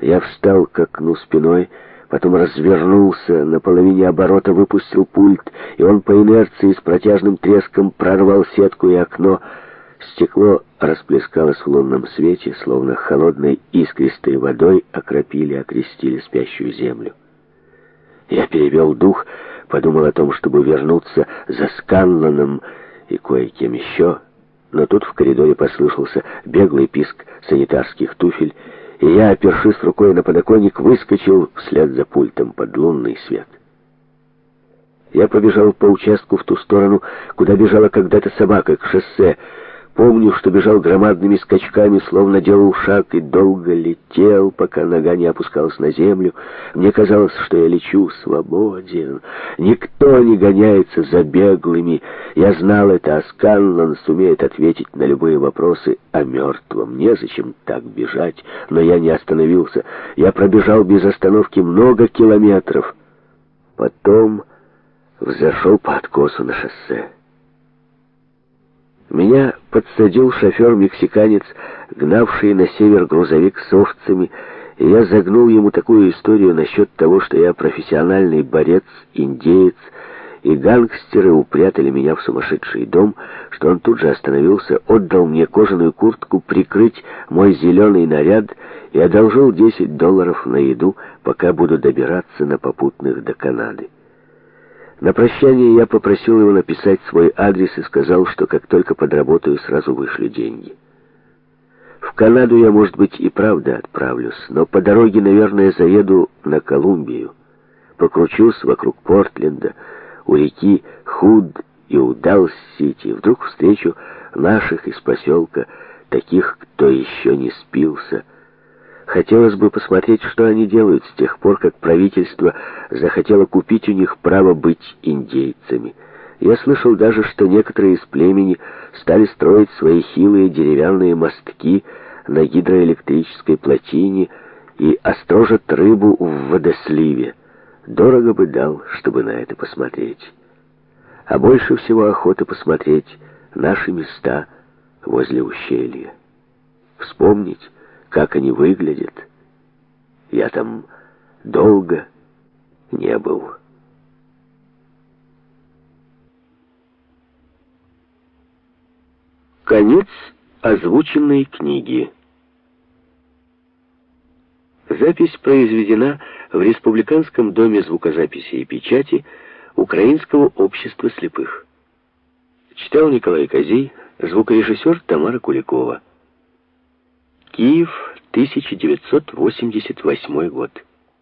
Я встал к окну спиной, потом развернулся, на половине оборота выпустил пульт, и он по инерции с протяжным треском прорвал сетку и окно. Стекло расплескалось в лунном свете, словно холодной искристой водой окропили, окрестили спящую землю. Я перевел дух, подумал о том, чтобы вернуться за Сканланом и кое-кем еще, но тут в коридоре послышался беглый писк санитарских туфель, и я, опершись рукой на подоконник, выскочил вслед за пультом под лунный свет. Я побежал по участку в ту сторону, куда бежала когда-то собака, к шоссе, Помню, что бежал громадными скачками, словно делал шаг, и долго летел, пока нога не опускалась на землю. Мне казалось, что я лечу свободен. Никто не гоняется за беглыми. Я знал это, а Сканлан сумеет ответить на любые вопросы о мертвом. Незачем так бежать, но я не остановился. Я пробежал без остановки много километров. Потом взошел по откосу на шоссе. Меня подсадил шофер-мексиканец, гнавший на север грузовик с овцами, и я загнул ему такую историю насчет того, что я профессиональный борец, индеец, и гангстеры упрятали меня в сумасшедший дом, что он тут же остановился, отдал мне кожаную куртку прикрыть мой зеленый наряд и одолжил 10 долларов на еду, пока буду добираться на попутных до Канады. На прощание я попросил его написать свой адрес и сказал, что как только подработаю, сразу вышлю деньги. В Канаду я, может быть, и правда отправлюсь, но по дороге, наверное, заеду на Колумбию. Покручусь вокруг Портленда, у реки Худ и у Далс-Сити. Вдруг встречу наших из поселка, таких, кто еще не спился, Хотелось бы посмотреть, что они делают с тех пор, как правительство захотело купить у них право быть индейцами. Я слышал даже, что некоторые из племени стали строить свои хилые деревянные мостки на гидроэлектрической плотине и острожат рыбу в водосливе. Дорого бы дал, чтобы на это посмотреть. А больше всего охота посмотреть наши места возле ущелья. Вспомнить, как они выглядят. Я там долго не был. Конец озвученной книги. Запись произведена в Республиканском доме звукозаписи и печати Украинского общества слепых. Читал Николай Козей, звукорежиссер Тамара Куликова. Киев, 1988 год.